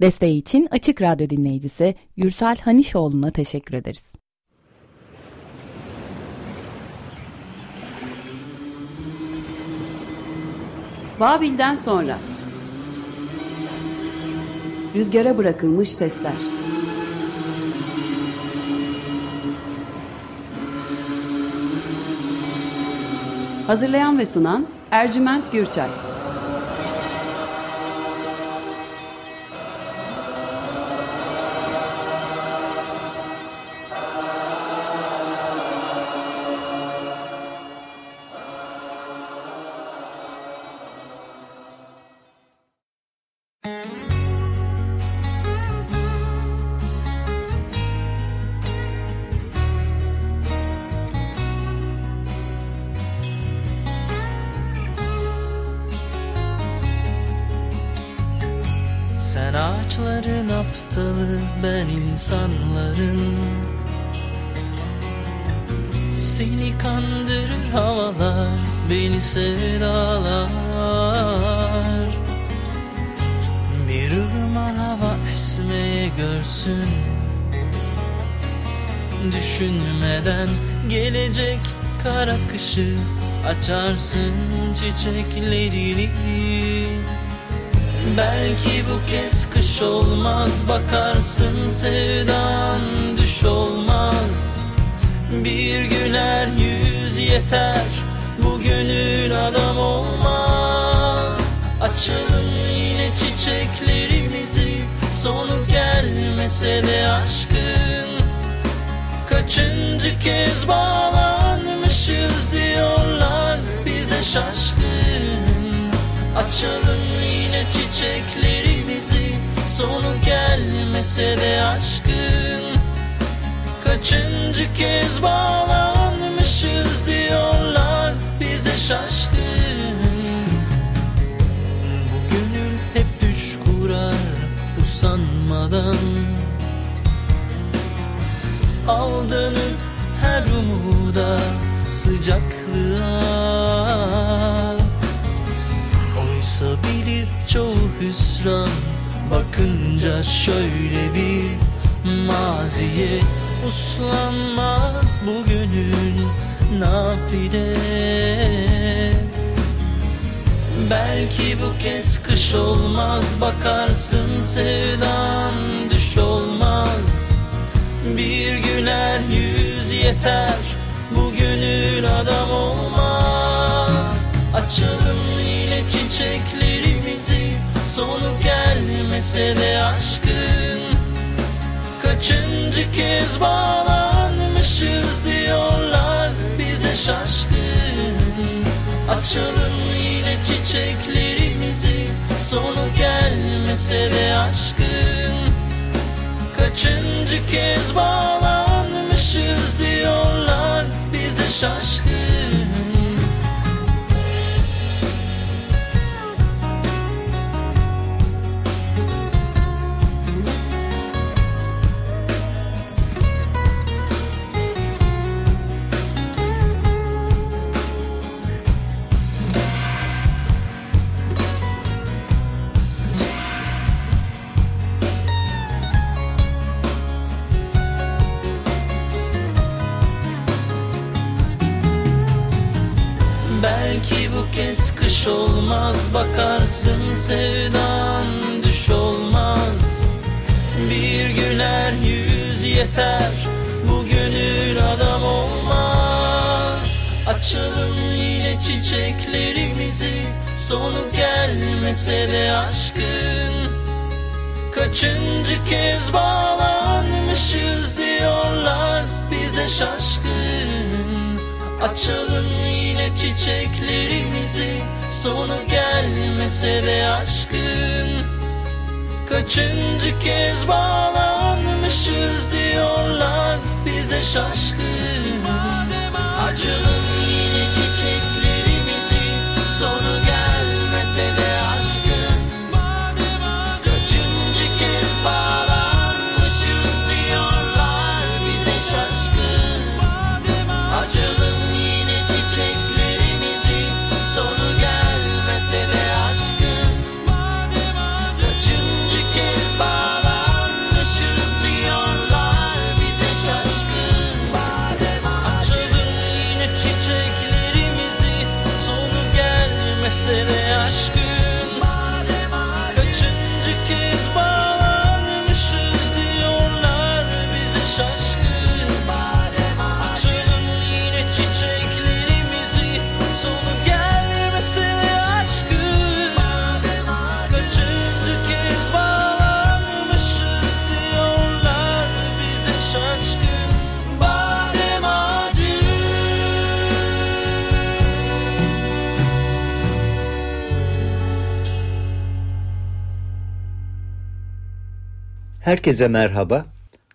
Desteği için Açık Radyo dinleyicisi Yürsel Hanişoğlu'na teşekkür ederiz. Babil'den sonra. Rüzgara bırakılmış sesler. Hazırlayan ve sunan Ercüment Gürçay Açarsın çiçeklerini. Belki bu kez kış olmaz Bakarsın sevdan düş olmaz. Bir güler yüz yeter Bu adam olmaz. Açalım yine çiçeklerimizi Sonu gelmese de aşkın. Kaçıncı kez bağlanmışız diyorlar şaşkın. Açalım yine çiçeklerimizi. Sonu gelmese de aşkın. Kaçıncı kez bağlanmışız diyorlar bize şaşkın. Bu gönül hep düş kurar usanmadan. Aldanıp her umuda sıcaklığa Oysa bilir çoğu hüsran Bakınca şöyle bir maziye Uslanmaz bu gönül nafile. Belki bu kez kış olmaz Bakarsın sevdan düş olmaz. Bir güler yüz yeter Bu gönül adam olmaz. Açalım çiçeklerimizi. Sonu gelmese de aşkın. Kaçıncı kez bağlanmışız diyorlar bize şaşkın. Açalım yine çiçeklerimizi. Sonu gelmese de aşkın Kaçıncı kez bağlanmışız diyorlar bize şaşkın Bakarsın sevdan düş olmaz. Bir güler yüz yeter Bu gönül adam olmaz. Açalım yine çiçeklerimizi Sonu gelmese de aşkın. Kaçıncı kez bağlanmışız diyorlar bize şaşkın. Açalım yine çiçeklerimizi Sonu gelmese de aşkın. Kaçıncı kez bağlanmışız diyorlar bize şaşkın. Açalım yine çiçeklerimizi Sonu Herkese merhaba.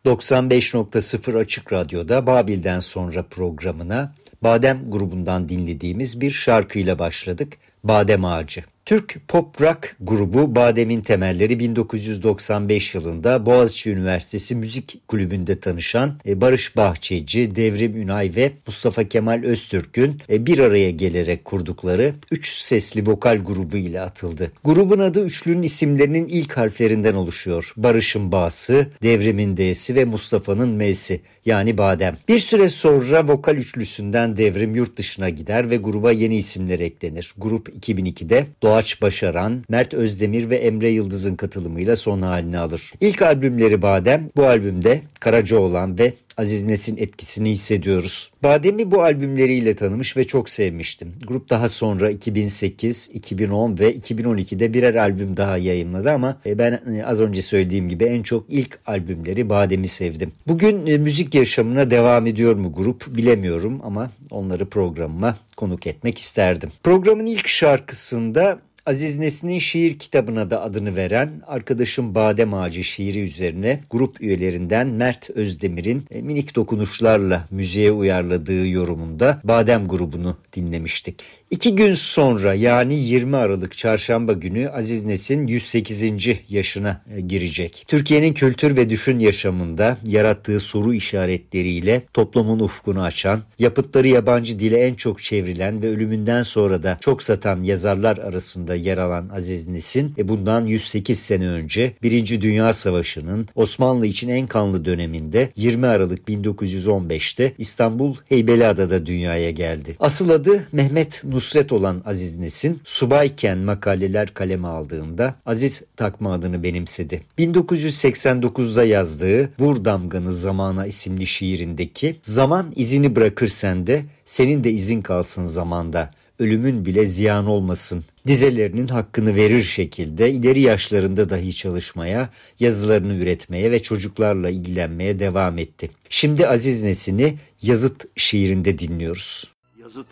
95.0 Açık Radyo'da Babil'den sonra programına Badem grubundan dinlediğimiz bir şarkıyla başladık. Badem Ağacı. Türk pop rock grubu Badem'in temelleri 1995 yılında Boğaziçi Üniversitesi Müzik Kulübü'nde tanışan e, Barış Bahçeci, Devrim Ünay ve Mustafa Kemal Öztürk'ün e, bir araya gelerek kurdukları üç sesli vokal grubu ile atıldı. Grubun adı üçlünün isimlerinin ilk harflerinden oluşuyor. Barış'ın Ba'sı, Devrim'in D'si ve Mustafa'nın M'si yani Badem. Bir süre sonra vokal üçlüsünden Devrim yurt dışına gider ve gruba yeni isimler eklenir. Grup 2002'de Doğa Doğaç Başaran, Mert Özdemir ve Emre Yıldız'ın katılımıyla son halini alır. İlk albümleri Badem, bu albümde Karacaoğlan ve Aziz Nesin etkisini hissediyoruz. Badem'i bu albümleriyle tanımış ve çok sevmiştim. Grup daha sonra 2008, 2010 ve 2012'de birer albüm daha yayınladı ama e, ben e, az önce söylediğim gibi en çok ilk albümleri Badem'i sevdim. Bugün e, müzik yaşamına devam ediyor mu grup bilemiyorum ama onları programıma konuk etmek isterdim. Programın ilk şarkısında Aziz Nesin'in şiir kitabına da adını veren Arkadaşım Badem Ağacı şiiri üzerine grup üyelerinden Mert Özdemir'in e, minik dokunuşlarla müziğe uyarladığı yorumunda Badem grubunu dinlemiştik. İki gün sonra yani 20 Aralık çarşamba günü Aziz Nesin 108. yaşına e, girecek. Türkiye'nin kültür ve düşün yaşamında yarattığı soru işaretleriyle toplumun ufkunu açan, yapıtları yabancı dile en çok çevrilen ve ölümünden sonra da çok satan yazarlar arasında yer alan Aziz Nesin e bundan 108 sene önce 1. Dünya Savaşı'nın Osmanlı için en kanlı döneminde 20 Aralık 1915'te İstanbul Heybeliada'da dünyaya geldi. Asıl adı Mehmet Nusret olan Aziz Nesin, subayken makaleler kaleme aldığında Aziz takma adını benimsedi. 1989'da yazdığı Vur Damganı Zamana isimli şiirindeki zaman izini bırakır sende, senin de izin kalsın zamanda, ölümün bile ziyan olmasın dizelerinin hakkını verir şekilde ileri yaşlarında dahi çalışmaya, yazılarını üretmeye ve çocuklarla ilgilenmeye devam etti. Şimdi Aziz Nesin'i Yazıt şiirinde dinliyoruz. Yazıt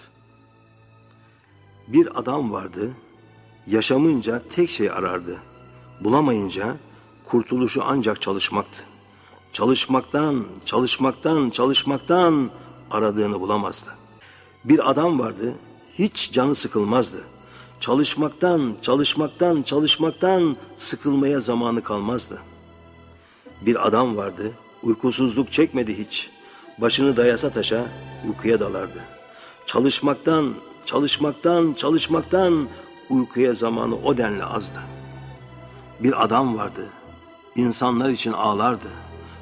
bir adam vardı, yaşamınca tek şey arardı. Bulamayınca kurtuluşu ancak çalışmaktı. Çalışmaktan, çalışmaktan, çalışmaktan aradığını bulamazdı. Bir adam vardı, hiç canı sıkılmazdı. Çalışmaktan, çalışmaktan, çalışmaktan sıkılmaya zamanı kalmazdı. Bir adam vardı, uykusuzluk çekmedi hiç. Başını dayasa taşa uykuya dalardı. Çalışmaktan, Çalışmaktan, çalışmaktan uykuya zamanı o denli azdı. Bir adam vardı, insanlar için ağlardı.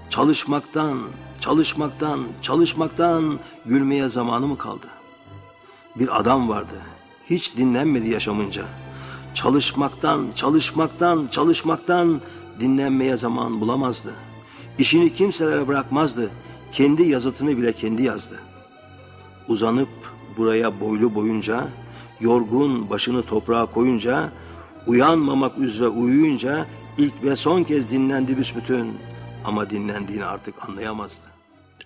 Çalışmaktan, çalışmaktan, çalışmaktan gülmeye zamanı mı kaldı? Bir adam vardı, hiç dinlenmedi yaşamınca. Çalışmaktan, çalışmaktan, çalışmaktan dinlenmeye zaman bulamazdı. İşini kimselere bırakmazdı. Kendi yazıtını bile kendi yazdı. Uzanıp buraya boylu boyunca, yorgun başını toprağa koyunca, uyanmamak üzere uyuyunca ilk ve son kez dinlendi büsbütün ama dinlendiğini artık anlayamazdı.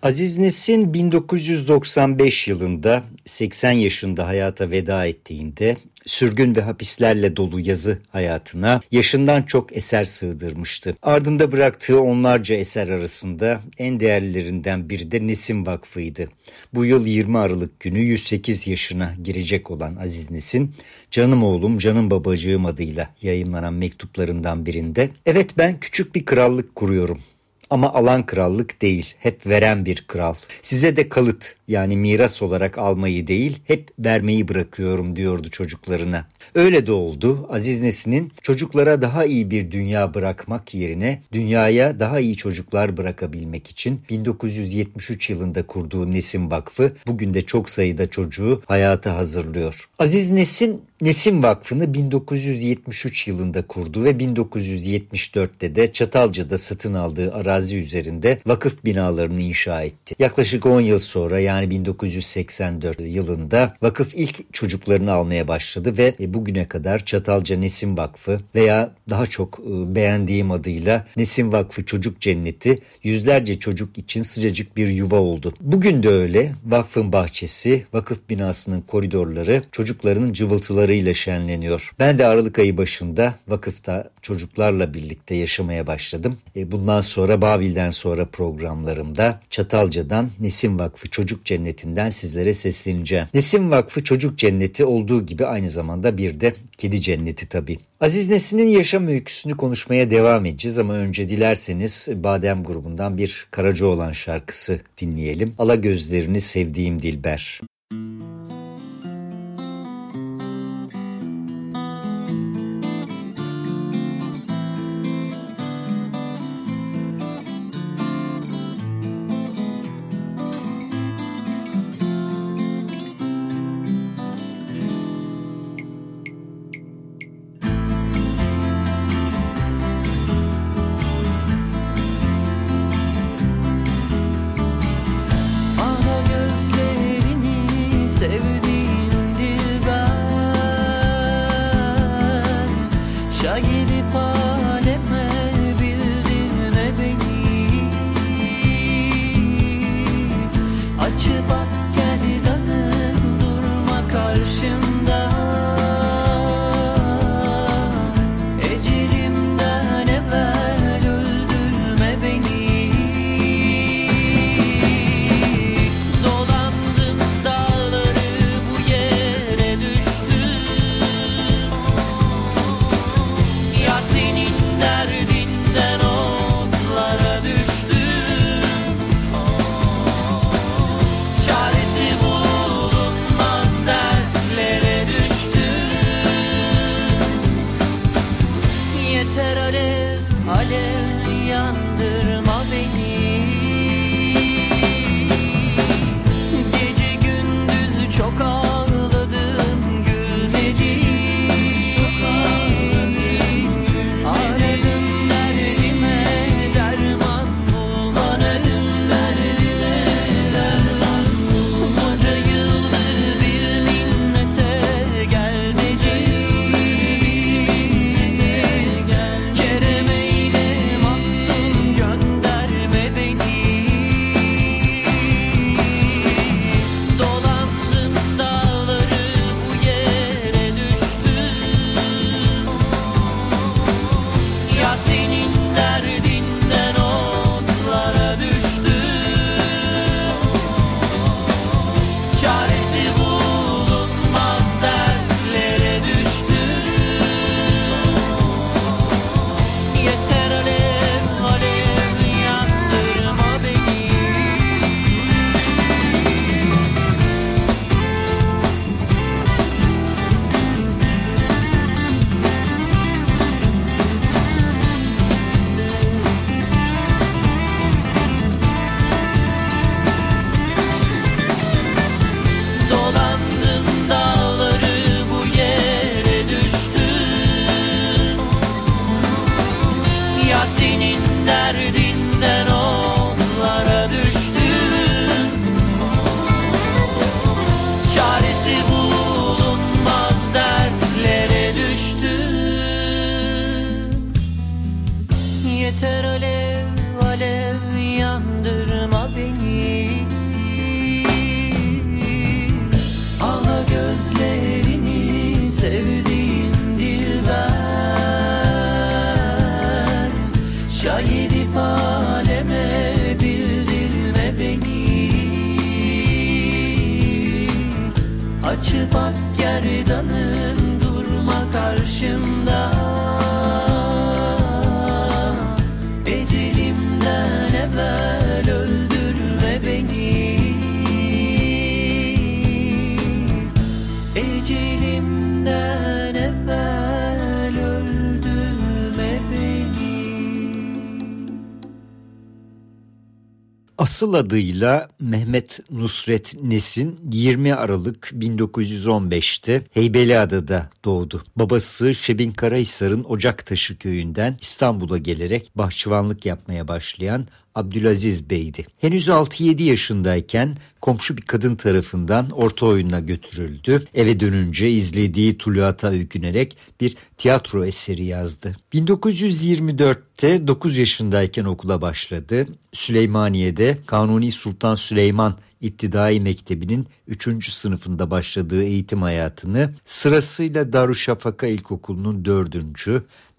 Aziz Nesin 1995 yılında 80 yaşında hayata veda ettiğinde sürgün ve hapislerle dolu yazı hayatına yaşından çok eser sığdırmıştı. Ardında bıraktığı onlarca eser arasında en değerlilerinden biri de Nesin Vakfı'ydı. Bu yıl 20 Aralık günü 108 yaşına girecek olan Aziz Nesin, Canım Oğlum Canım Babacığım adıyla yayınlanan mektuplarından birinde, Evet ben küçük bir krallık kuruyorum. Ama alan krallık değil, hep veren bir kral. Size de kalıt yani miras olarak almayı değil, hep vermeyi bırakıyorum diyordu çocuklarına. Öyle de oldu. Aziz Nesin'in çocuklara daha iyi bir dünya bırakmak yerine dünyaya daha iyi çocuklar bırakabilmek için 1973 yılında kurduğu Nesin Vakfı bugün de çok sayıda çocuğu hayata hazırlıyor. Aziz Nesin Nesin Vakfı'nı 1973 yılında kurdu ve 1974'te de Çatalca'da satın aldığı arazi üzerinde vakıf binalarını inşa etti. Yaklaşık 10 yıl sonra yani 1984 yılında vakıf ilk çocuklarını almaya başladı ve bugüne kadar Çatalca Nesin Vakfı veya daha çok e, beğendiğim adıyla Nesin Vakfı Çocuk Cenneti yüzlerce çocuk için sıcacık bir yuva oldu. Bugün de öyle vakfın bahçesi, vakıf binasının koridorları çocukların cıvıltıları kutlamalarıyla şenleniyor. Ben de Aralık ayı başında vakıfta çocuklarla birlikte yaşamaya başladım. E, bundan sonra Babil'den sonra programlarımda Çatalca'dan Nesim Vakfı Çocuk Cenneti'nden sizlere sesleneceğim. Nesim Vakfı Çocuk Cenneti olduğu gibi aynı zamanda bir de kedi cenneti tabii. Aziz Nesin'in yaşam öyküsünü konuşmaya devam edeceğiz ama önce dilerseniz Badem grubundan bir Karacaoğlan şarkısı dinleyelim. Ala gözlerini sevdiğim Dilber. Asıl adıyla Mehmet Nusret Nesin 20 Aralık 1915'te Heybeliada'da doğdu. Babası Şebin Karahisar'ın Ocaktaşı köyünden İstanbul'a gelerek bahçıvanlık yapmaya başlayan Abdülaziz Bey'di. Henüz 6-7 yaşındayken komşu bir kadın tarafından orta oyununa götürüldü. Eve dönünce izlediği Tuluat'a öykünerek bir tiyatro eseri yazdı. 1924 Siirt'te 9 yaşındayken okula başladı. Süleymaniye'de Kanuni Sultan Süleyman İptidai Mektebi'nin 3. sınıfında başladığı eğitim hayatını sırasıyla Darüşşafaka İlkokulu'nun 4.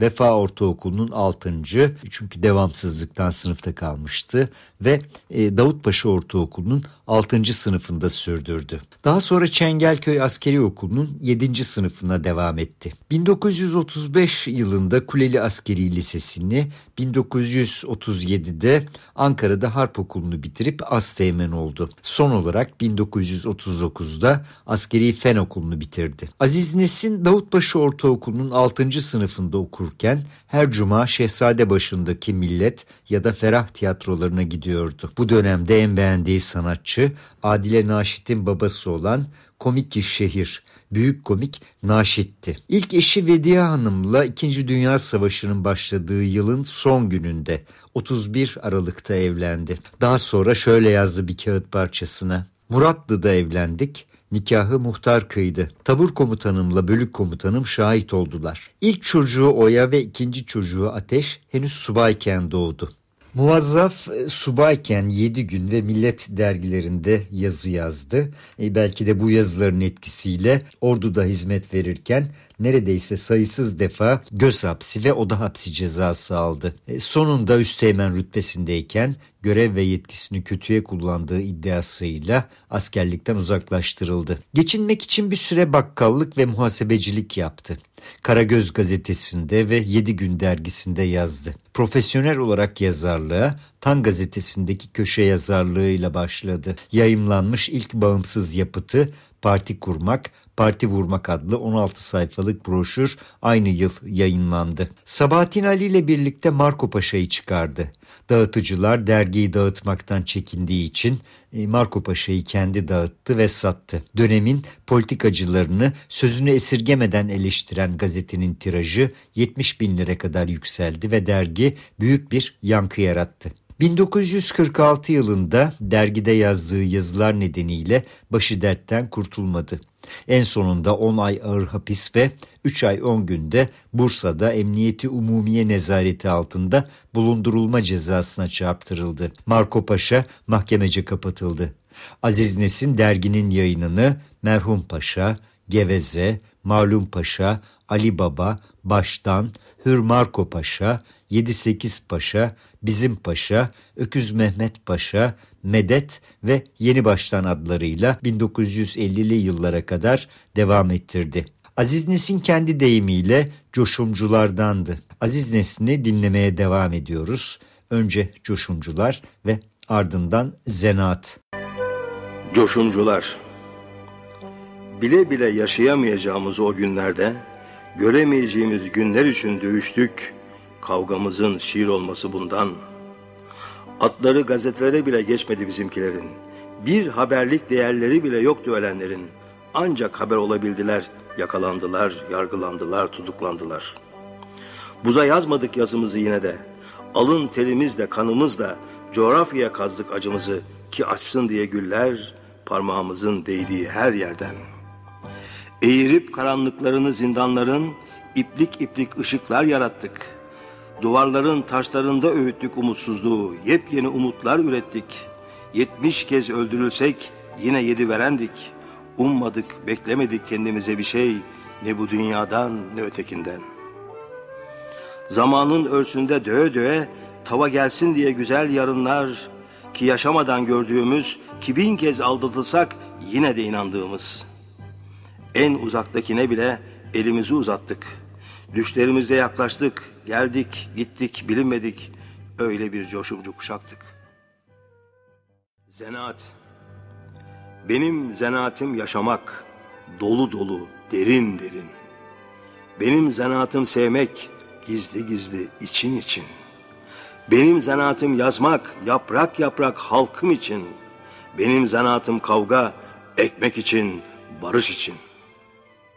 Vefa Ortaokulu'nun 6. çünkü devamsızlıktan sınıfta kalmıştı ve e, Davutpaşa Ortaokulu'nun 6. sınıfında sürdürdü. Daha sonra Çengelköy Askeri Okulu'nun 7. sınıfına devam etti. 1935 yılında Kuleli Askeri Lisesi'ni 1937'de Ankara'da Harp Okulu'nu bitirip Asteğmen oldu. Son olarak 1939'da Askeri Fen Okulu'nu bitirdi. Aziz Nesin Davutbaşı Ortaokulu'nun 6. sınıfında okurken her cuma Şehzade başındaki Millet ya da Ferah tiyatrolarına gidiyordu. Bu dönemde en beğendiği sanatçı Adile Naşit'in babası olan Komik İş Şehir büyük komik Naşit'ti. İlk eşi Vediye Hanım'la 2. Dünya Savaşı'nın başladığı yılın son gününde 31 Aralık'ta evlendi. Daha sonra şöyle yazdı bir kağıt parçasına. Muratlı'da evlendik. Nikahı muhtar kıydı. Tabur komutanımla bölük komutanım şahit oldular. İlk çocuğu Oya ve ikinci çocuğu Ateş henüz subayken doğdu. Muvazzaf e, subayken 7 gün ve Millet dergilerinde yazı yazdı. E, belki de bu yazıların etkisiyle orduda hizmet verirken neredeyse sayısız defa göz hapsi ve oda hapsi cezası aldı. E, sonunda üsteğmen rütbesindeyken görev ve yetkisini kötüye kullandığı iddiasıyla askerlikten uzaklaştırıldı. Geçinmek için bir süre bakkallık ve muhasebecilik yaptı. Karagöz gazetesinde ve Yedi Gün dergisinde yazdı. Profesyonel olarak yazarlığa Tan gazetesindeki köşe yazarlığıyla başladı. Yayımlanmış ilk bağımsız yapıtı Parti Kurmak, Parti Vurmak adlı 16 sayfalık broşür aynı yıl yayınlandı. Sabahattin Ali ile birlikte Marco Paşa'yı çıkardı. Dağıtıcılar dergiyi dağıtmaktan çekindiği için e, Marco Paşa'yı kendi dağıttı ve sattı. Dönemin politikacılarını sözünü esirgemeden eleştiren gazetenin tirajı 70 bin lira kadar yükseldi ve dergi büyük bir yankı yarattı. 1946 yılında dergide yazdığı yazılar nedeniyle başı dertten kurtulmadı. En sonunda 10 ay ağır hapis ve 3 ay 10 günde Bursa'da Emniyeti Umumiye nezareti altında bulundurulma cezasına çarptırıldı. Marco Paşa mahkemece kapatıldı. Aziz Nesin derginin yayınını Merhum Paşa, Geveze, Malum Paşa, Ali Baba, Baştan, Hür Marco Paşa, 7-8 Paşa, Bizim Paşa, Öküz Mehmet Paşa, Medet ve Yeni Baştan adlarıyla 1950'li yıllara kadar devam ettirdi. Aziz Nesin kendi deyimiyle coşumculardandı. Aziz Nesin'i dinlemeye devam ediyoruz. Önce coşumcular ve ardından zenaat. Coşumcular Bile bile yaşayamayacağımız o günlerde göremeyeceğimiz günler için dövüştük. Kavgamızın şiir olması bundan. Atları gazetelere bile geçmedi bizimkilerin. Bir haberlik değerleri bile yoktu ölenlerin. Ancak haber olabildiler, yakalandılar, yargılandılar, tutuklandılar. Buza yazmadık yazımızı yine de. Alın terimizle, kanımızla coğrafyaya kazdık acımızı ki açsın diye güller parmağımızın değdiği her yerden.'' Eğirip karanlıklarını zindanların iplik iplik ışıklar yarattık. Duvarların taşlarında öğüttük umutsuzluğu, yepyeni umutlar ürettik. Yetmiş kez öldürülsek yine yedi verendik. Ummadık, beklemedik kendimize bir şey, ne bu dünyadan ne ötekinden. Zamanın örsünde döğe döğe, tava gelsin diye güzel yarınlar, ki yaşamadan gördüğümüz, ki bin kez aldatılsak yine de inandığımız.'' En uzaktakine bile elimizi uzattık. Düşlerimizde yaklaştık, geldik, gittik, bilinmedik. Öyle bir coşumcu kuşaktık. Zanaat. Benim zanaatim yaşamak, dolu dolu, derin derin. Benim zanaatım sevmek, gizli gizli, için için. Benim zanaatım yazmak, yaprak yaprak halkım için. Benim zanaatım kavga, ekmek için, barış için.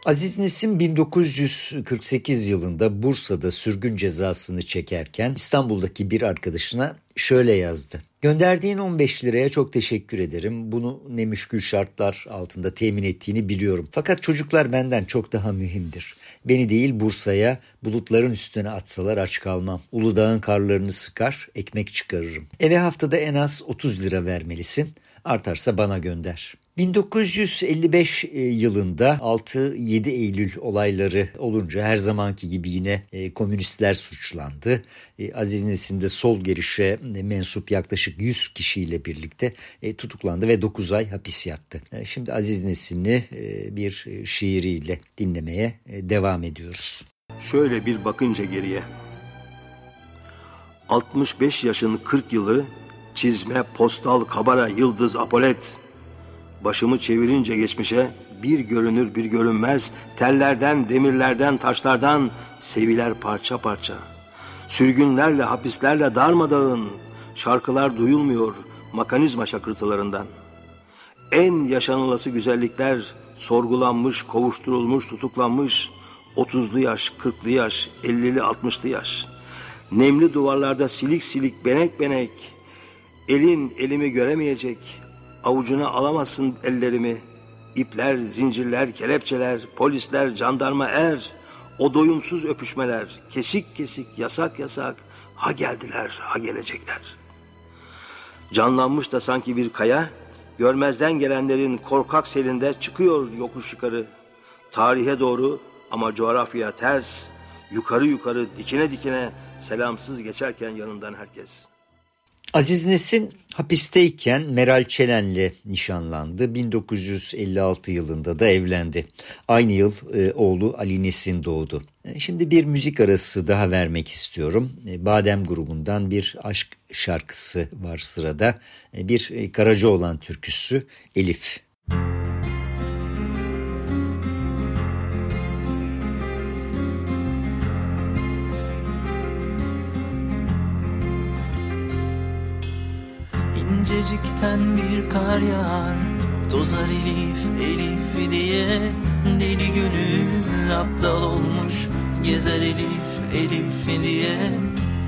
Aziz Nesin 1948 yılında Bursa'da sürgün cezasını çekerken İstanbul'daki bir arkadaşına şöyle yazdı. Gönderdiğin 15 liraya çok teşekkür ederim. Bunu ne müşkül şartlar altında temin ettiğini biliyorum. Fakat çocuklar benden çok daha mühimdir. Beni değil Bursa'ya bulutların üstüne atsalar aç kalmam. Uludağ'ın karlarını sıkar, ekmek çıkarırım. Eve haftada en az 30 lira vermelisin. Artarsa bana gönder. 1955 e, yılında 6-7 Eylül olayları olunca her zamanki gibi yine e, komünistler suçlandı. E, Aziz Nesin de sol gelişe mensup yaklaşık 100 kişiyle birlikte tutuklandı ve 9 ay hapis yattı. Şimdi Aziz Nesin'i bir şiiriyle dinlemeye devam ediyoruz. Şöyle bir bakınca geriye. 65 yaşın 40 yılı çizme, postal, kabara, yıldız, apolet Başımı çevirince geçmişe bir görünür bir görünmez tellerden, demirlerden, taşlardan seviler parça parça. Sürgünlerle, hapislerle darmadağın şarkılar duyulmuyor makanizma şakırtılarından. En yaşanılası güzellikler sorgulanmış, kovuşturulmuş, tutuklanmış. Otuzlu yaş, kırklı yaş, ellili, altmışlı yaş. Nemli duvarlarda silik silik, benek benek. Elin elimi göremeyecek, Avucuna alamazsın ellerimi. İpler, zincirler, kelepçeler, polisler, jandarma er. O doyumsuz öpüşmeler, kesik kesik, yasak yasak. Ha geldiler, ha gelecekler. Canlanmış da sanki bir kaya, görmezden gelenlerin korkak selinde çıkıyor yokuş yukarı. Tarihe doğru ama coğrafya ters, yukarı yukarı dikine dikine selamsız geçerken yanından herkes.'' Aziz Nesin hapisteyken Meral Çelen'le nişanlandı. 1956 yılında da evlendi. Aynı yıl e, oğlu Ali Nesin doğdu. E, şimdi bir müzik arası daha vermek istiyorum. E, Badem grubundan bir aşk şarkısı var sırada. E, bir e, Karacaoğlan türküsü Elif. İncecikten bir kar yağar. Tozar Elif Elif diye Deli gönül aptal olmuş. Gezer Elif Elif diye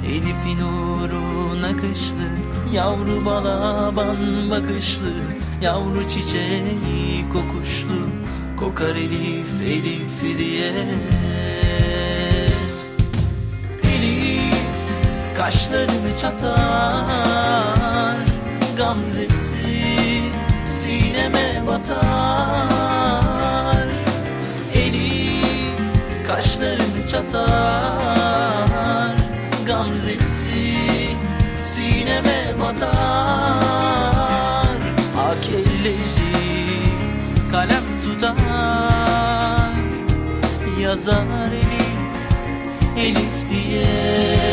Elif'in uğruna kışlı. Yavru balaban bakışlı Yavru çiçeği kokuşlu. Kokar Elif Elif diye Elif kaşlarını çatar gamzesi sineme batar. Eli kaşlarını çatar. Gamzesi sineme batar. Ak elleri kalem tutar. Yazar Elif, Elif diye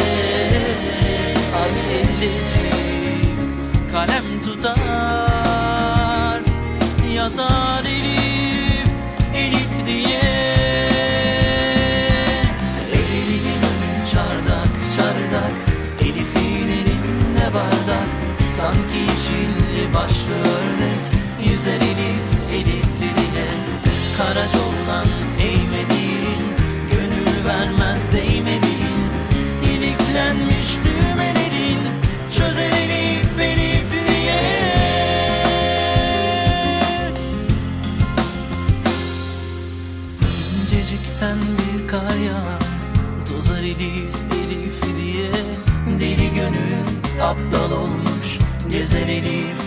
Gezer Elif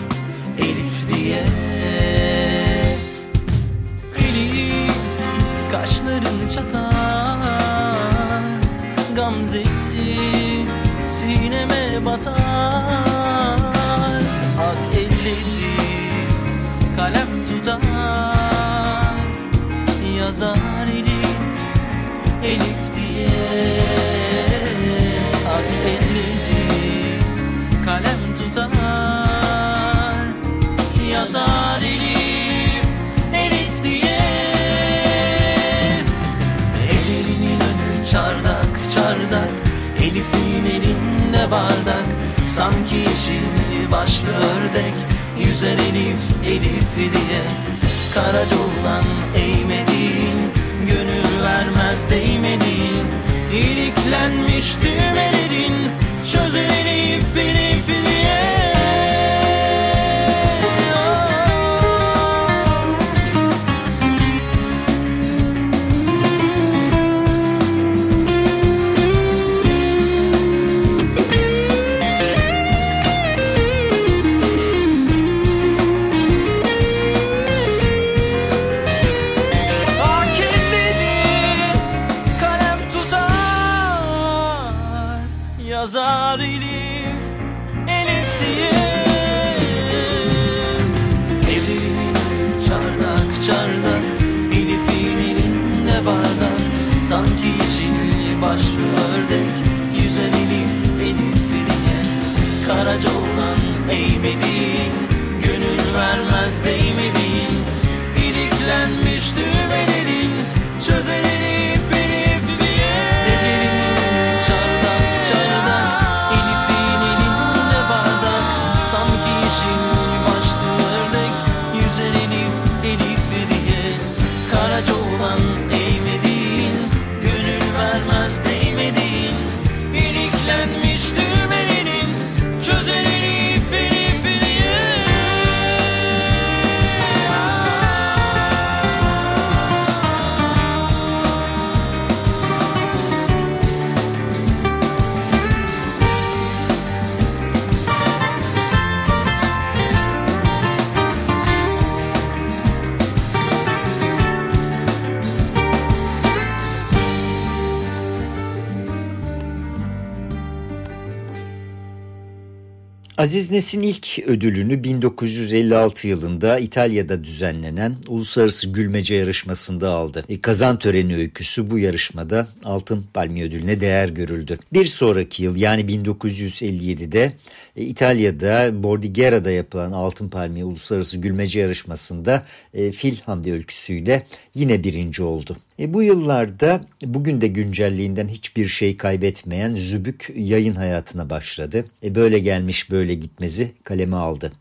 Elif diye. Elif kaşlarını çatar Gamzesi sineme batar. Ak elleri kalem tutar yazar Elif Elif diye Aziz Nesin ilk ödülünü 1956 yılında İtalya'da düzenlenen Uluslararası Gülmece Yarışması'nda aldı. E, kazan töreni öyküsü bu yarışmada Altın Palmiye Ödülü'ne değer görüldü. Bir sonraki yıl yani 1957'de e, İtalya'da Bordighera'da yapılan Altın Palmiye Uluslararası Gülmece Yarışması'nda e, Fil Hamdi öyküsüyle yine birinci oldu. E, bu yıllarda bugün de güncelliğinden hiçbir şey kaybetmeyen Zübük yayın hayatına başladı. E, böyle gelmiş böyle gitmezi kaleme aldı.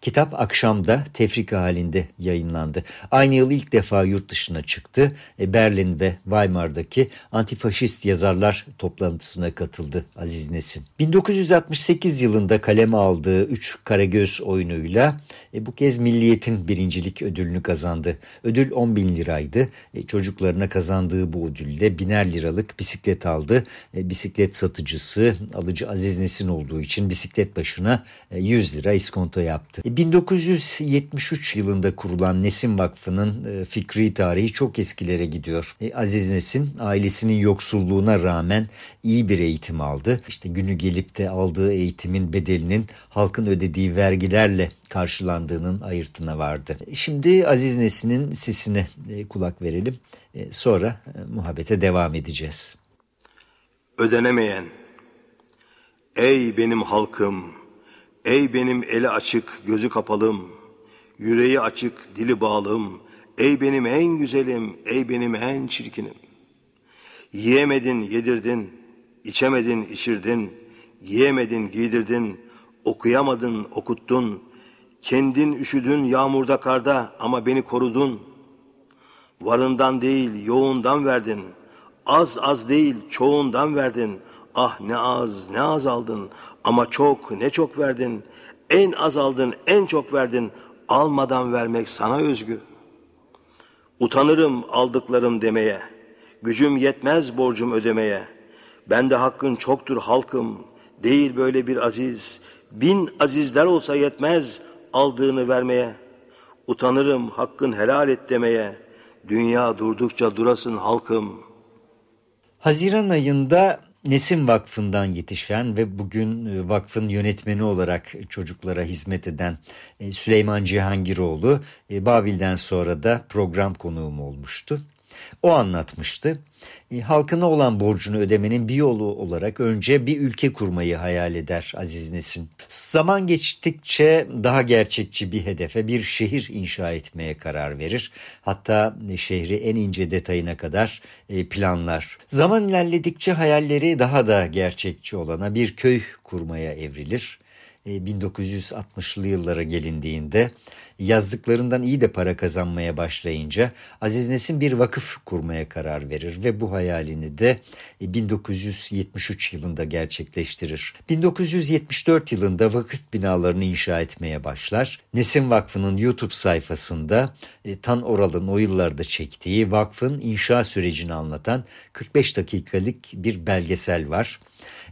Kitap akşamda tefrika halinde yayınlandı. Aynı yıl ilk defa yurt dışına çıktı. E, Berlin ve Weimar'daki antifaşist yazarlar toplantısına katıldı Aziz Nesin. 1968 yılında kaleme aldığı Üç Karagöz oyunuyla e, bu kez Milliyet'in birincilik ödülünü kazandı. Ödül 10 bin liraydı. E, çocuklarına kazandığı bu ödülle biner liralık bisiklet aldı. Bisiklet satıcısı alıcı Aziz Nesin olduğu için bisiklet başına e, 100 lira iskonto yaptı. E, 1973 yılında kurulan Nesin Vakfı'nın e, fikri tarihi çok eskilere gidiyor. E, Aziz Nesin ailesinin yoksulluğuna rağmen iyi bir eğitim aldı. İşte günü gelip de aldığı eğitimin bedelinin halkın ödediği vergilerle karşılandığının ayırtına vardı. Şimdi Aziz Nesin'in sesine e, kulak verelim. E, sonra e, muhabbete devam edeceğiz. ödenemeyen. Ey benim halkım, ey benim eli açık, gözü kapalım, yüreği açık, dili bağlım, ey benim en güzelim, ey benim en çirkinim. Yiyemedin, yedirdin, içemedin, içirdin, giyemedin, giydirdin, okuyamadın, okuttun, kendin üşüdün yağmurda karda ama beni korudun. Varından değil, yoğundan verdin. Az az değil, çoğundan verdin. Ah ne az, ne az aldın. Ama çok, ne çok verdin. En az aldın, en çok verdin. Almadan vermek sana özgü. Utanırım aldıklarım demeye. Gücüm yetmez borcum ödemeye. Ben de hakkın çoktur halkım. Değil böyle bir aziz. Bin azizler olsa yetmez aldığını vermeye. Utanırım hakkın helal et demeye. Dünya durdukça durasın halkım. Haziran ayında Nesin Vakfı'ndan yetişen ve bugün e, vakfın yönetmeni olarak çocuklara hizmet eden e, Süleyman Cihangiroğlu e, Babil'den sonra da program konuğum olmuştu. O anlatmıştı. E, halkına olan borcunu ödemenin bir yolu olarak önce bir ülke kurmayı hayal eder Aziz Nesin. Zaman geçtikçe daha gerçekçi bir hedefe bir şehir inşa etmeye karar verir. Hatta şehri en ince detayına kadar e, planlar. Zaman ilerledikçe hayalleri daha da gerçekçi olana bir köy kurmaya evrilir. 1960'lı e, yıllara gelindiğinde yazdıklarından iyi de para kazanmaya başlayınca Aziz Nesin bir vakıf kurmaya karar verir ve bu hayalini de 1973 yılında gerçekleştirir. 1974 yılında vakıf binalarını inşa etmeye başlar. Nesin Vakfı'nın YouTube sayfasında e, Tan Oral'ın o yıllarda çektiği vakfın inşa sürecini anlatan 45 dakikalık bir belgesel var.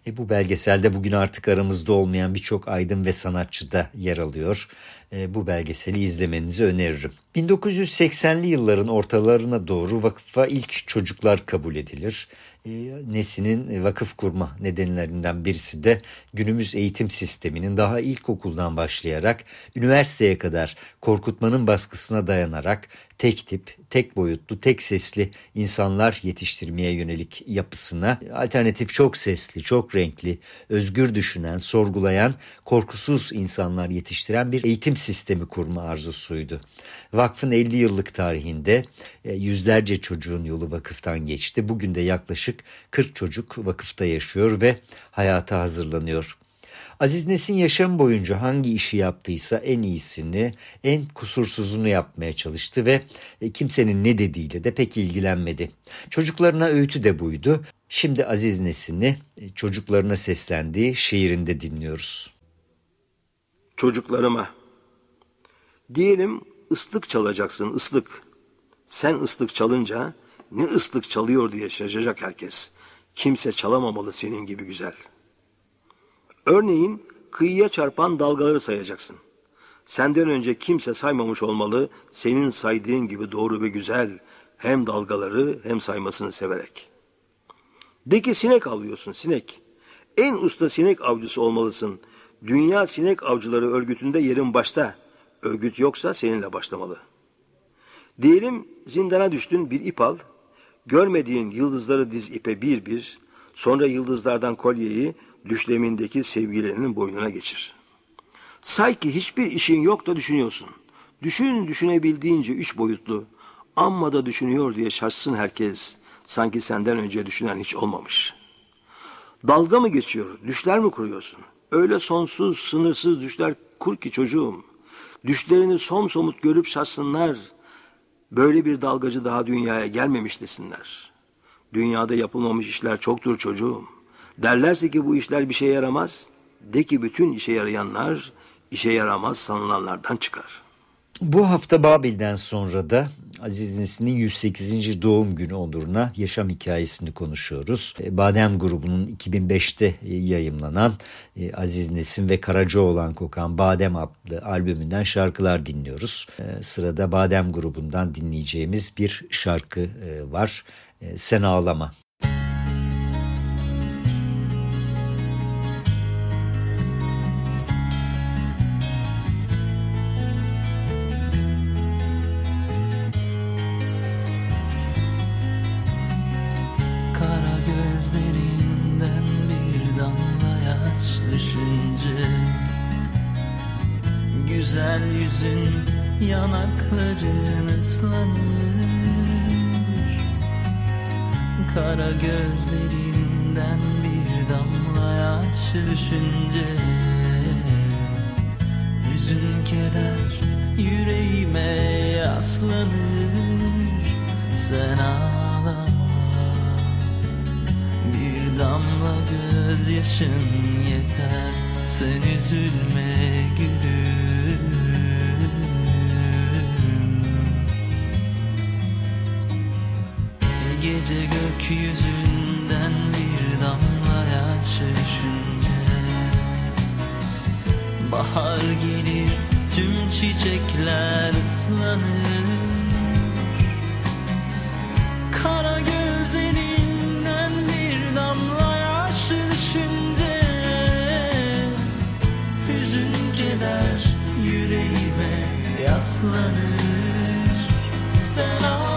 E, bu belgeselde bugün artık aramızda olmayan birçok aydın ve sanatçı da yer alıyor. E, bu belgeseli izlemenizi öneririm. 1980'li yılların ortalarına doğru vakıfa ilk çocuklar kabul edilir. E, Nesin'in vakıf kurma nedenlerinden birisi de günümüz eğitim sisteminin daha ilkokuldan başlayarak üniversiteye kadar korkutmanın baskısına dayanarak tek tip, tek boyutlu, tek sesli insanlar yetiştirmeye yönelik yapısına alternatif çok sesli, çok renkli, özgür düşünen, sorgulayan, korkusuz insanlar yetiştiren bir eğitim sistemi kurma arzusuydu. Vakfın 50 yıllık tarihinde e, yüzlerce çocuğun yolu vakıftan geçti. Bugün de yaklaşık 40 çocuk vakıfta yaşıyor ve hayata hazırlanıyor. Aziz Nesin yaşam boyunca hangi işi yaptıysa en iyisini, en kusursuzunu yapmaya çalıştı ve e, kimsenin ne dediğiyle de pek ilgilenmedi. Çocuklarına öğütü de buydu. Şimdi Aziz Nesin'i e, çocuklarına seslendiği şiirinde dinliyoruz. Çocuklarıma Diyelim ıslık çalacaksın ıslık. Sen ıslık çalınca ne ıslık çalıyor diye şaşacak herkes. Kimse çalamamalı senin gibi güzel.'' Örneğin kıyıya çarpan dalgaları sayacaksın. Senden önce kimse saymamış olmalı senin saydığın gibi doğru ve güzel hem dalgaları hem saymasını severek. De ki sinek avlıyorsun sinek. En usta sinek avcısı olmalısın. Dünya Sinek Avcıları Örgütü'nde yerin başta. Örgüt yoksa seninle başlamalı. Diyelim zindana düştün bir ip al. Görmediğin yıldızları diz ipe bir bir. Sonra yıldızlardan kolyeyi düşlemindeki sevgilinin boynuna geçir. Say ki hiçbir işin yok da düşünüyorsun. Düşün düşünebildiğince üç boyutlu. Amma da düşünüyor diye şaşsın herkes. Sanki senden önce düşünen hiç olmamış. Dalga mı geçiyor, düşler mi kuruyorsun? Öyle sonsuz, sınırsız düşler kur ki çocuğum. Düşlerini somut görüp şaşsınlar. Böyle bir dalgacı daha dünyaya gelmemiş desinler. Dünyada yapılmamış işler çoktur çocuğum. Derlerse ki bu işler bir şeye yaramaz. De ki bütün işe yarayanlar işe yaramaz sanılanlardan çıkar. Bu hafta Babil'den sonra da Aziz Nesin'in 108. doğum günü onuruna yaşam hikayesini konuşuyoruz. E, Badem grubunun 2005'te yayımlanan e, Aziz Nesin ve Karacaoğlan kokan Badem adlı albümünden şarkılar dinliyoruz. E, sırada Badem grubundan dinleyeceğimiz bir şarkı var. Sen ağlama. Kara gözlerinden bir damla yaş düşünce. Hüzün keder yüreğime yaslanır. Sen ağlama. Bir damla gözyaşın yeter. Sen üzülme gülüm Gece gökyüzünden bir damla yaş düşünce Bahar gelir tüm çiçekler ıslanır. Kara gözlerinden bir damla yaş düşünce Hüzün keder yüreğime yaslanır. Sen ağlar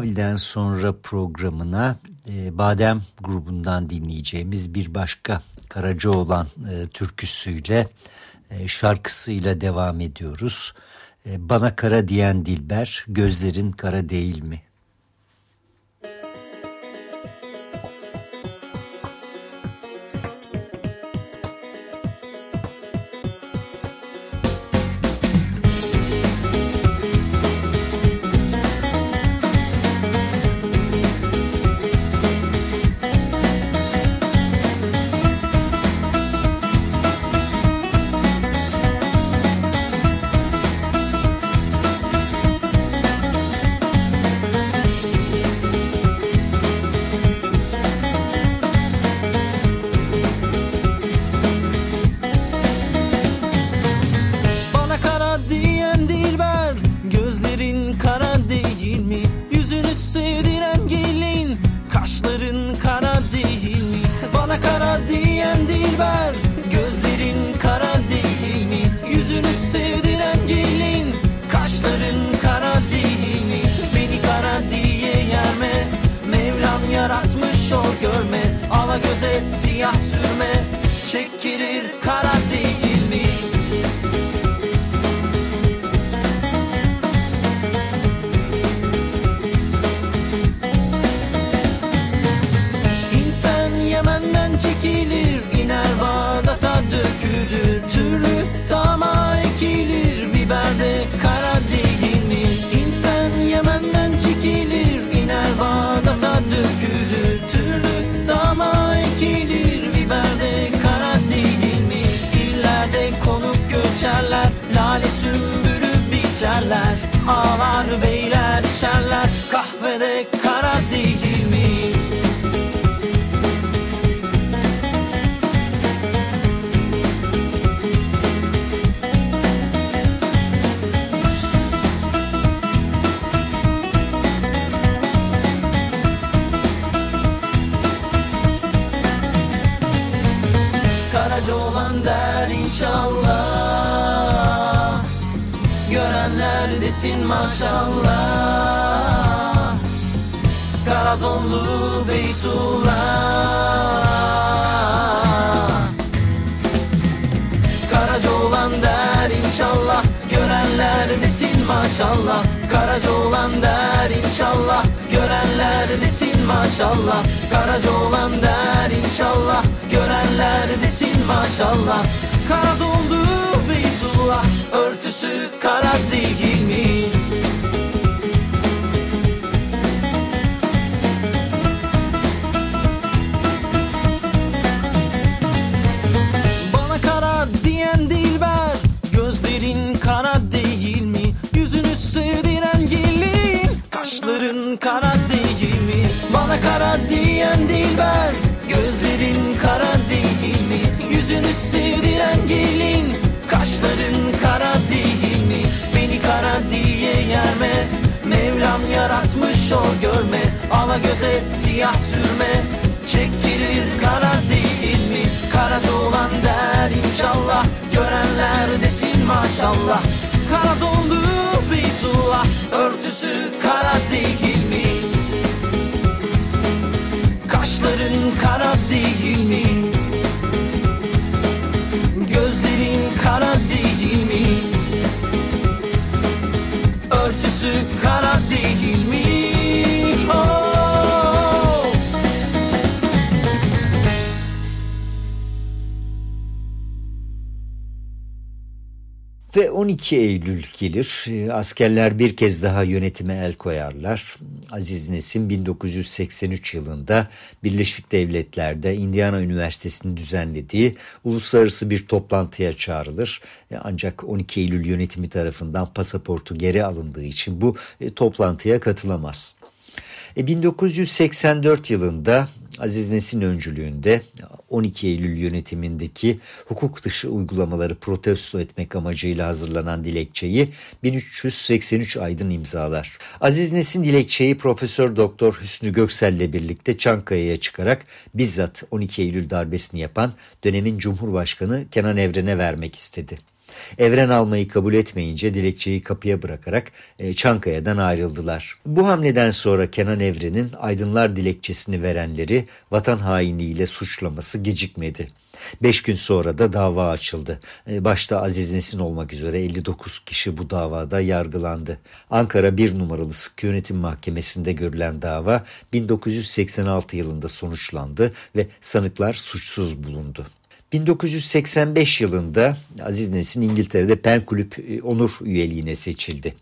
Babil'den sonra programına e, Badem grubundan dinleyeceğimiz bir başka Karaca olan e, türküsüyle şarkısıyla devam ediyoruz. Bana kara diyen Dilber gözlerin kara değil mi? Olan der inşallah. Görenler desin maşallah. Karaca olan der inşallah. Görenler desin maşallah. Karadonlu Beytullah. Örtüsü kara değil Diyen dilber Gözlerin kara değil mi? Yüzünü sevdiren gelin. Kaşların kara değil mi? Beni kara diye yerme. Mevlam yaratmış o görme. Ala göze siyah sürme. Çekilir kara değil mi? Kara dolan der inşallah. Görenler desin maşallah. Kara dondu bir tuğla Kaşların kara değil mi? Ve 12 Eylül gelir. Askerler bir kez daha yönetime el koyarlar. Aziz Nesin 1983 yılında Birleşik Devletler'de Indiana Üniversitesi'nin düzenlediği uluslararası bir toplantıya çağrılır. E, ancak 12 Eylül yönetimi tarafından pasaportu geri alındığı için bu e, toplantıya katılamaz. 1984 e, yılında Aziz Nesin öncülüğünde 12 Eylül yönetimindeki hukuk dışı uygulamaları protesto etmek amacıyla hazırlanan dilekçeyi 1383 aydın imzalar. Aziz Nesin dilekçeyi Profesör Doktor Hüsnü Göksel ile birlikte Çankaya'ya çıkarak bizzat 12 Eylül darbesini yapan dönemin Cumhurbaşkanı Kenan Evren'e vermek istedi. Evren almayı kabul etmeyince dilekçeyi kapıya bırakarak e, Çankaya'dan ayrıldılar. Bu hamleden sonra Kenan Evren'in aydınlar dilekçesini verenleri vatan hainliğiyle suçlaması gecikmedi. Beş gün sonra da dava açıldı. E, başta Aziz Nesin olmak üzere 59 kişi bu davada yargılandı. Ankara 1 numaralı sık yönetim mahkemesinde görülen dava 1986 yılında sonuçlandı ve sanıklar suçsuz bulundu. 1985 yılında Aziz Nesin İngiltere'de Pen Kulüp e, onur üyeliğine seçildi.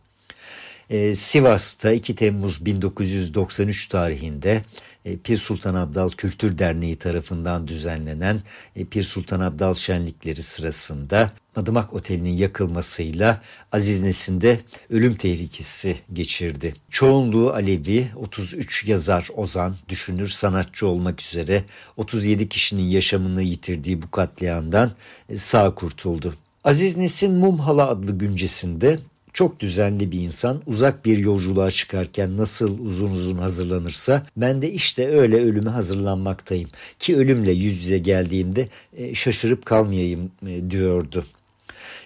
Ee, Sivas'ta 2 Temmuz 1993 tarihinde e, Pir Sultan Abdal Kültür Derneği tarafından düzenlenen e, Pir Sultan Abdal şenlikleri sırasında Madımak Oteli'nin yakılmasıyla Aziz Nesin'de ölüm tehlikesi geçirdi. Çoğunluğu Alevi, 33 yazar, ozan, düşünür, sanatçı olmak üzere 37 kişinin yaşamını yitirdiği bu katliamdan e, sağ kurtuldu. Aziz Nesin Mumhala adlı güncesinde çok düzenli bir insan uzak bir yolculuğa çıkarken nasıl uzun uzun hazırlanırsa ben de işte öyle ölüme hazırlanmaktayım ki ölümle yüz yüze geldiğimde e, şaşırıp kalmayayım e, diyordu.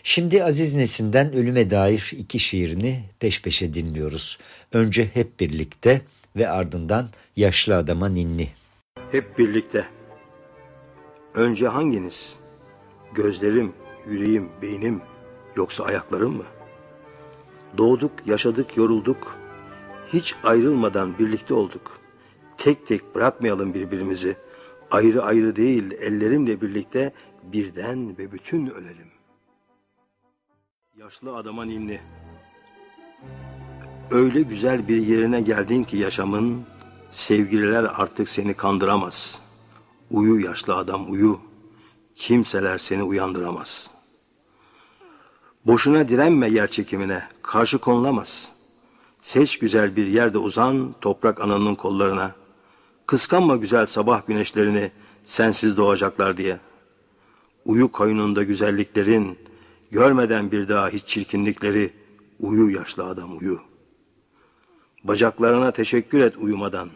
Şimdi Aziz Nesin'den ölüme dair iki şiirini peş peşe dinliyoruz. Önce hep birlikte ve ardından yaşlı adama ninni. Hep birlikte. Önce hanginiz? Gözlerim, yüreğim, beynim yoksa ayaklarım mı?'' Doğduk, yaşadık, yorulduk. Hiç ayrılmadan birlikte olduk. Tek tek bırakmayalım birbirimizi. Ayrı ayrı değil, ellerimle birlikte birden ve bütün ölelim. Yaşlı adama ninni. Öyle güzel bir yerine geldin ki yaşamın, sevgililer artık seni kandıramaz. Uyu yaşlı adam uyu, kimseler seni uyandıramaz.'' Boşuna direnme yer çekimine, karşı konulamaz. Seç güzel bir yerde uzan, toprak ananın kollarına. Kıskanma güzel sabah güneşlerini, sensiz doğacaklar diye. Uyu koynunda güzelliklerin, görmeden bir daha hiç çirkinlikleri, uyu yaşlı adam uyu. Bacaklarına teşekkür et uyumadan.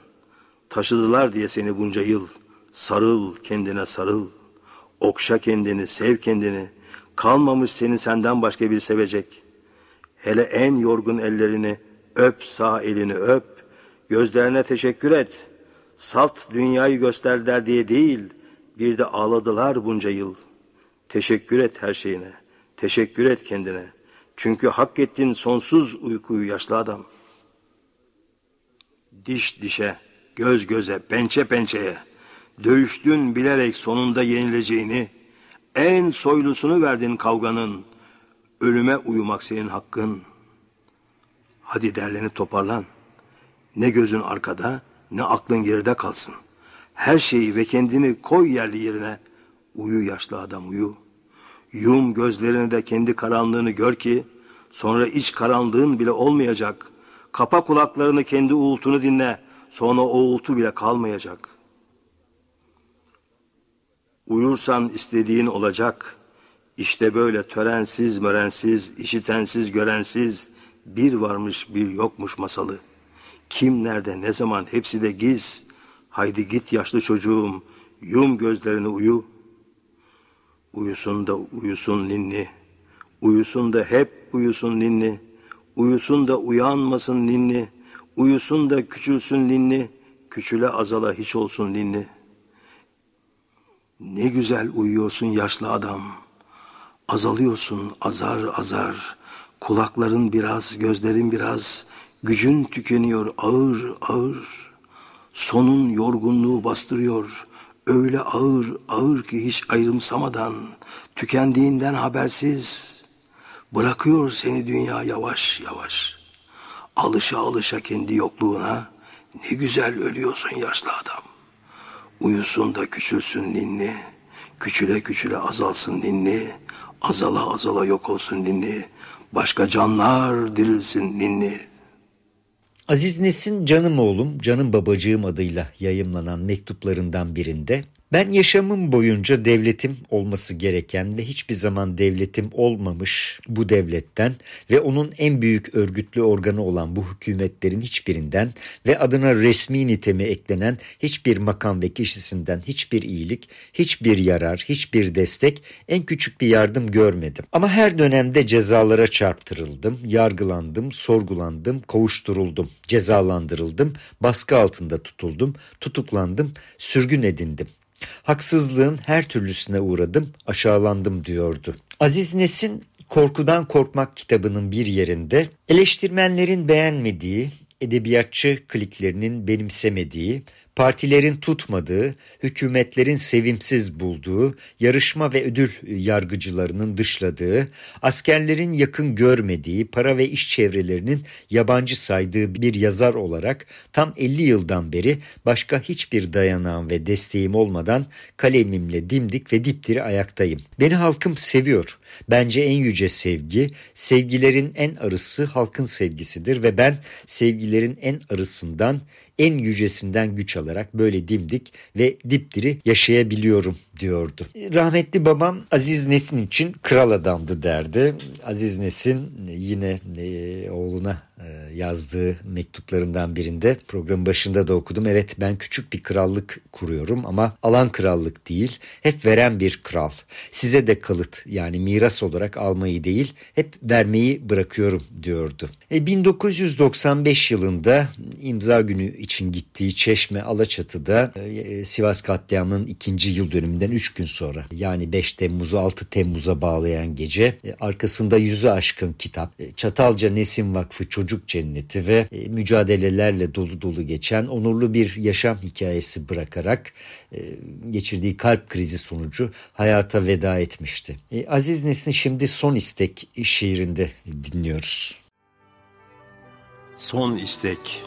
Taşıdılar diye seni bunca yıl. Sarıl kendine sarıl. Okşa kendini, sev kendini. Kalmamış seni senden başka bir sevecek. Hele en yorgun ellerini öp sağ elini öp. Gözlerine teşekkür et. Salt dünyayı gösterdiler diye değil. Bir de ağladılar bunca yıl. Teşekkür et her şeyine. Teşekkür et kendine. Çünkü hak ettin sonsuz uykuyu yaşlı adam. Diş dişe, göz göze, pençe pençeye. Dövüştün bilerek sonunda yenileceğini, en soylusunu verdin kavganın. Ölüme uyumak senin hakkın. Hadi derlenip toparlan. Ne gözün arkada ne aklın geride kalsın. Her şeyi ve kendini koy yerli yerine. Uyu yaşlı adam uyu. Yum gözlerini de kendi karanlığını gör ki sonra iç karanlığın bile olmayacak. Kapa kulaklarını kendi uğultunu dinle. Sonra o uğultu bile kalmayacak.'' Uyursan istediğin olacak. İşte böyle törensiz, mörensiz, işitensiz, görensiz bir varmış bir yokmuş masalı. Kim nerede ne zaman hepsi de giz. Haydi git yaşlı çocuğum, yum gözlerini uyu. Uyusun da uyusun ninni, uyusun da hep uyusun ninni, uyusun da uyanmasın ninni, uyusun da küçülsün ninni, küçüle azala hiç olsun ninni.'' Ne güzel uyuyorsun yaşlı adam. Azalıyorsun azar azar. Kulakların biraz, gözlerin biraz. Gücün tükeniyor ağır ağır. Sonun yorgunluğu bastırıyor. Öyle ağır ağır ki hiç ayrımsamadan. Tükendiğinden habersiz. Bırakıyor seni dünya yavaş yavaş. Alışa alışa kendi yokluğuna. Ne güzel ölüyorsun yaşlı adam. Uyusun da küçülsün ninni, küçüle küçüle azalsın ninni, azala azala yok olsun ninni, başka canlar dirilsin ninni. Aziz Nesin Canım Oğlum, Canım Babacığım adıyla yayımlanan mektuplarından birinde Ben yaşamım boyunca devletim olması gereken ve hiçbir zaman devletim olmamış bu devletten ve onun en büyük örgütlü organı olan bu hükümetlerin hiçbirinden ve adına resmi nitemi eklenen hiçbir makam ve kişisinden hiçbir iyilik, hiçbir yarar, hiçbir destek, en küçük bir yardım görmedim. Ama her dönemde cezalara çarptırıldım, yargılandım, sorgulandım, kovuşturuldum, cezalandırıldım, baskı altında tutuldum, tutuklandım, sürgün edindim. Haksızlığın her türlüsüne uğradım, aşağılandım diyordu. Aziz Nesin Korkudan Korkmak kitabının bir yerinde eleştirmenlerin beğenmediği, edebiyatçı kliklerinin benimsemediği, partilerin tutmadığı, hükümetlerin sevimsiz bulduğu, yarışma ve ödül yargıcılarının dışladığı, askerlerin yakın görmediği, para ve iş çevrelerinin yabancı saydığı bir yazar olarak tam 50 yıldan beri başka hiçbir dayanağım ve desteğim olmadan kalemimle dimdik ve dipdiri ayaktayım. Beni halkım seviyor. Bence en yüce sevgi, sevgilerin en arısı halkın sevgisidir ve ben sevgilerin en arısından, en yücesinden güç alarak böyle dimdik ve dipdiri yaşayabiliyorum diyordu. Rahmetli babam Aziz Nesin için kral adamdı derdi. Aziz Nesin yine e, oğluna yazdığı mektuplarından birinde programın başında da okudum. Evet ben küçük bir krallık kuruyorum ama alan krallık değil. Hep veren bir kral. Size de kalıt yani miras olarak almayı değil hep vermeyi bırakıyorum diyordu. E, 1995 yılında imza günü için gittiği Çeşme Alaçatı'da e, Sivas katliamının ikinci yıl dönümünden 3 gün sonra yani 5 Temmuz'u 6 Temmuz'a bağlayan gece e, arkasında yüzü aşkın kitap e, Çatalca Nesin Vakfı Çocuk Cenneti ve e, mücadelelerle dolu dolu geçen onurlu bir yaşam hikayesi bırakarak e, geçirdiği kalp krizi sonucu hayata veda etmişti. E, Aziz Nesin şimdi Son istek şiirinde dinliyoruz. Son istek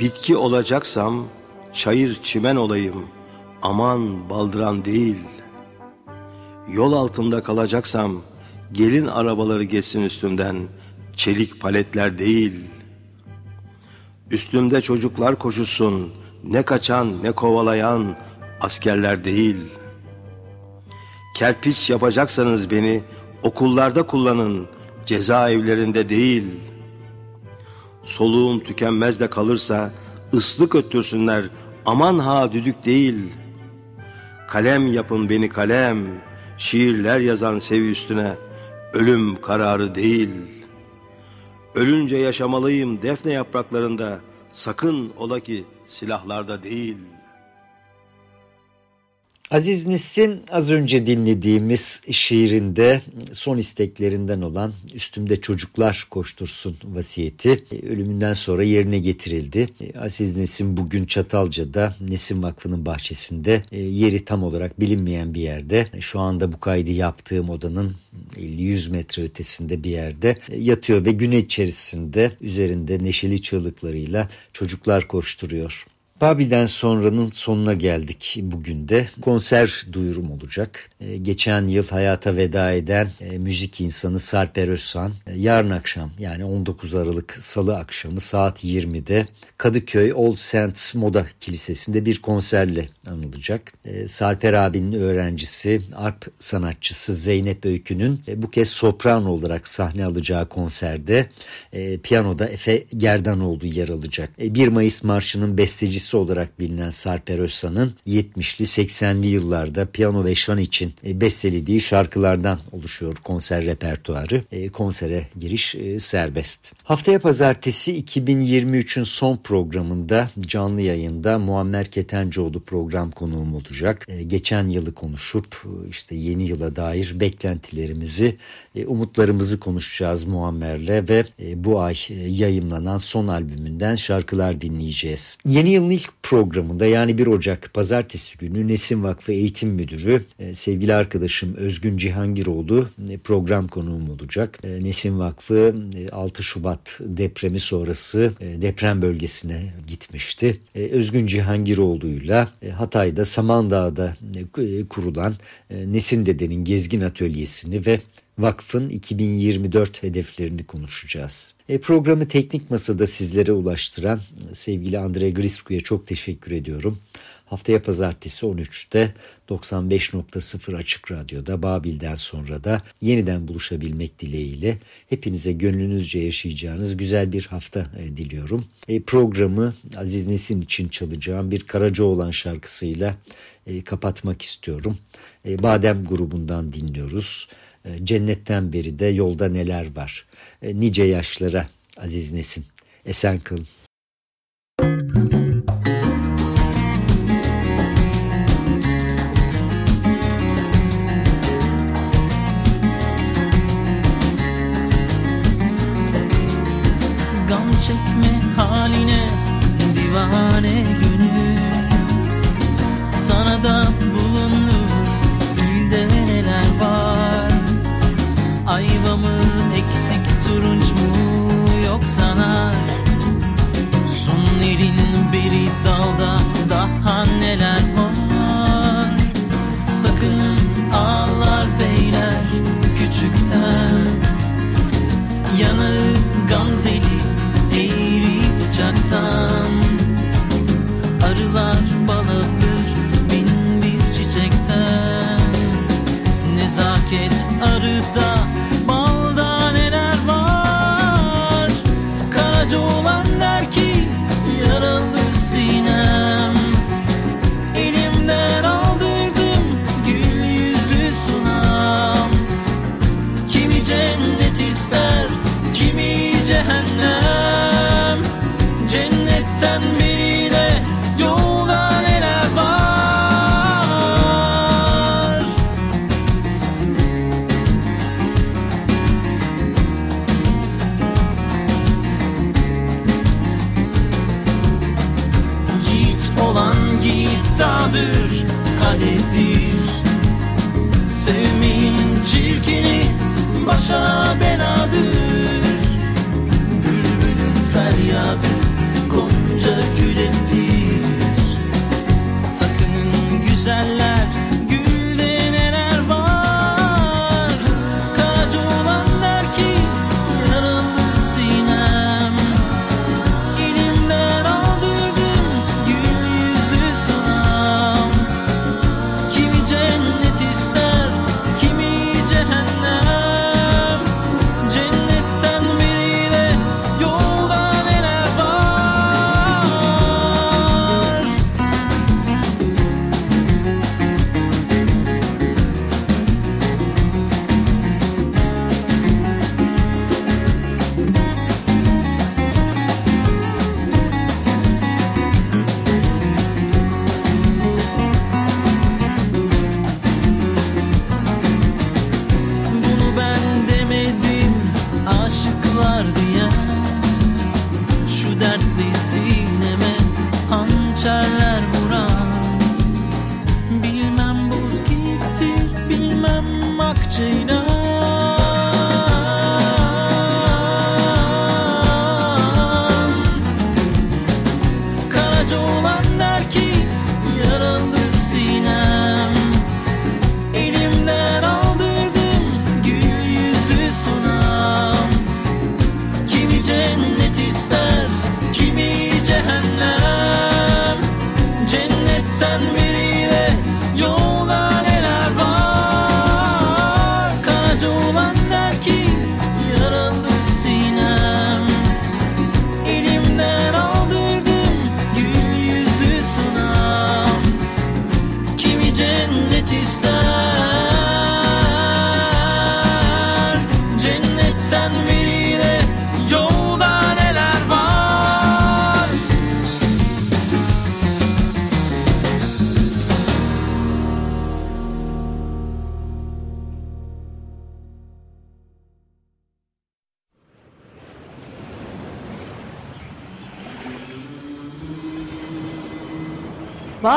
Bitki olacaksam çayır çimen olayım aman baldıran değil. Yol altında kalacaksam gelin arabaları geçsin üstümden çelik paletler değil. Üstümde çocuklar koşuşsun ne kaçan ne kovalayan askerler değil. Kerpiç yapacaksanız beni okullarda kullanın cezaevlerinde değil.'' Soluğum tükenmez de kalırsa ıslık öttürsünler aman ha düdük değil. Kalem yapın beni kalem, şiirler yazan sevi üstüne ölüm kararı değil. Ölünce yaşamalıyım defne yapraklarında sakın ola ki silahlarda değil.'' Aziz Nesin az önce dinlediğimiz şiirinde son isteklerinden olan üstümde çocuklar koştursun vasiyeti e, ölümünden sonra yerine getirildi. E, Aziz Nesin bugün Çatalca'da Nesin Vakfı'nın bahçesinde e, yeri tam olarak bilinmeyen bir yerde. Şu anda bu kaydı yaptığım odanın 50-100 metre ötesinde bir yerde yatıyor ve gün içerisinde üzerinde neşeli çığlıklarıyla çocuklar koşturuyor. Babil'den sonranın sonuna geldik bugün de. Konser duyurum olacak. Ee, geçen yıl hayata veda eden e, müzik insanı Sarper Özsan e, yarın akşam yani 19 Aralık Salı akşamı saat 20'de Kadıköy Old Saints Moda Kilisesi'nde bir konserle anılacak. E, Sarper abinin öğrencisi, arp sanatçısı Zeynep Öykü'nün e, bu kez sopran olarak sahne alacağı konserde e, piyanoda Efe Gerdanoğlu yer alacak. E, 1 Mayıs Marşı'nın bestecisi olarak bilinen Sarper Özsan'ın 70'li 80'li yıllarda piyano ve şan için e, bestelediği şarkılardan oluşuyor konser repertuarı. E, konsere giriş e, serbest. Haftaya pazartesi 2023'ün son programında canlı yayında Muammer Ketencoğlu program konuğum olacak. Geçen yılı konuşup işte yeni yıla dair beklentilerimizi, umutlarımızı konuşacağız Muammer'le ve bu ay yayımlanan son albümünden şarkılar dinleyeceğiz. Yeni yılın ilk programında yani 1 Ocak pazartesi günü Nesin Vakfı Eğitim Müdürü e, sevgili arkadaşım Özgün Cihangiroğlu e, program konuğum olacak. E, Nesin Vakfı e, 6 Şubat depremi sonrası deprem bölgesine gitmişti. Özgün Cihangiroğlu'yla Hatay'da Samandağ'da kurulan Nesin Dede'nin gezgin atölyesini ve vakfın 2024 hedeflerini konuşacağız. E, programı Teknik Masa'da sizlere ulaştıran sevgili Andre Grisku'ya çok teşekkür ediyorum. Haftaya pazartesi 13'te 95.0 Açık Radyo'da Babil'den sonra da yeniden buluşabilmek dileğiyle hepinize gönlünüzce yaşayacağınız güzel bir hafta e, diliyorum. E, programı Aziz Nesin için çalacağım bir Karacaoğlan şarkısıyla e, kapatmak istiyorum. E, Badem grubundan dinliyoruz. E, cennetten beri de yolda neler var. E, nice yaşlara Aziz Nesin. Esen kalın.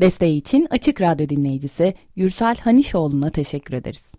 Desteği için Açık Radyo dinleyicisi Gürsel Hanişoğlu'na teşekkür ederiz.